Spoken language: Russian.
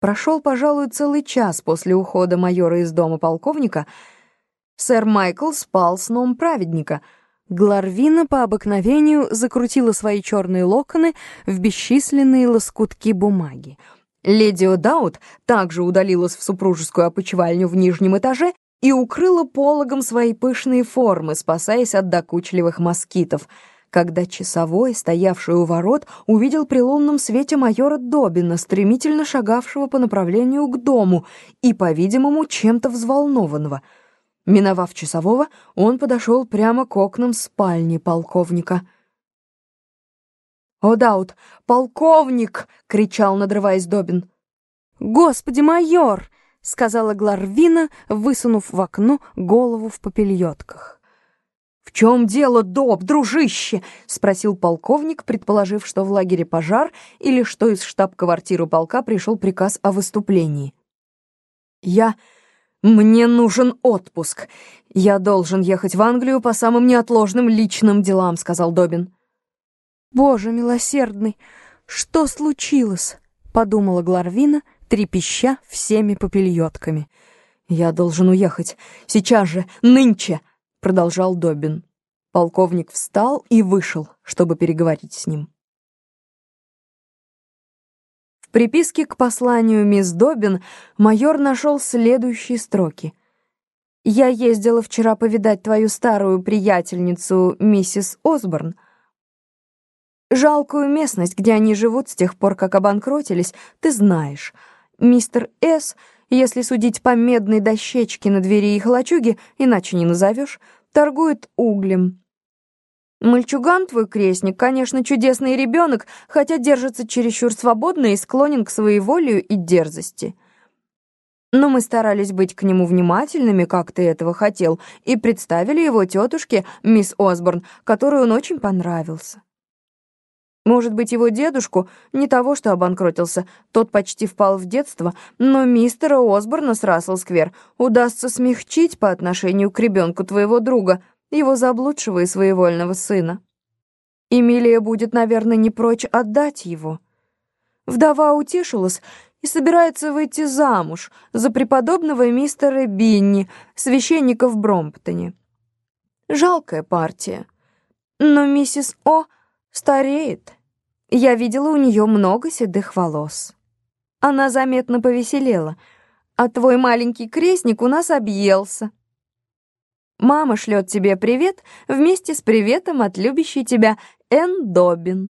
Прошел, пожалуй, целый час после ухода майора из дома полковника. Сэр Майкл спал сном праведника. Гларвина по обыкновению закрутила свои черные локоны в бесчисленные лоскутки бумаги. Леди О'Даут также удалилась в супружескую опочивальню в нижнем этаже и укрыла пологом свои пышные формы, спасаясь от докучливых москитов — когда часовой, стоявший у ворот, увидел при лунном свете майора Добина, стремительно шагавшего по направлению к дому и, по-видимому, чем-то взволнованного. Миновав часового, он подошел прямо к окнам спальни полковника. «О, Даут, полковник!» — кричал, надрываясь Добин. «Господи, майор!» — сказала Гларвина, высунув в окно голову в попельотках. «В чем дело, Доб, дружище?» — спросил полковник, предположив, что в лагере пожар или что из штаб-квартиры полка пришел приказ о выступлении. «Я... Мне нужен отпуск. Я должен ехать в Англию по самым неотложным личным делам», — сказал Добин. «Боже милосердный, что случилось?» — подумала Гларвина, трепеща всеми попельотками. «Я должен уехать. Сейчас же, нынче!» — продолжал Добин. Полковник встал и вышел, чтобы переговорить с ним. В приписке к посланию мисс Добин майор нашел следующие строки. «Я ездила вчера повидать твою старую приятельницу, миссис Осборн. Жалкую местность, где они живут с тех пор, как обанкротились, ты знаешь. Мистер С если судить по медной дощечке на двери их лачуги, иначе не назовешь, торгует углем. Мальчуган твой крестник, конечно, чудесный ребенок, хотя держится чересчур свободно и склонен к своеволию и дерзости. Но мы старались быть к нему внимательными, как ты этого хотел, и представили его тетушке, мисс Осборн, которой он очень понравился. Может быть, его дедушку, не того, что обанкротился, тот почти впал в детство, но мистера Осборна с Расселсквер удастся смягчить по отношению к ребенку твоего друга, его заблудшего и своевольного сына. Эмилия будет, наверное, не прочь отдать его. Вдова утешилась и собирается выйти замуж за преподобного мистера Бинни, священника в Бромптоне. Жалкая партия. Но миссис О стареет. Я видела у нее много седых волос. Она заметно повеселела, а твой маленький крестник у нас объелся. Мама шлет тебе привет вместе с приветом от любящей тебя Энн Добин.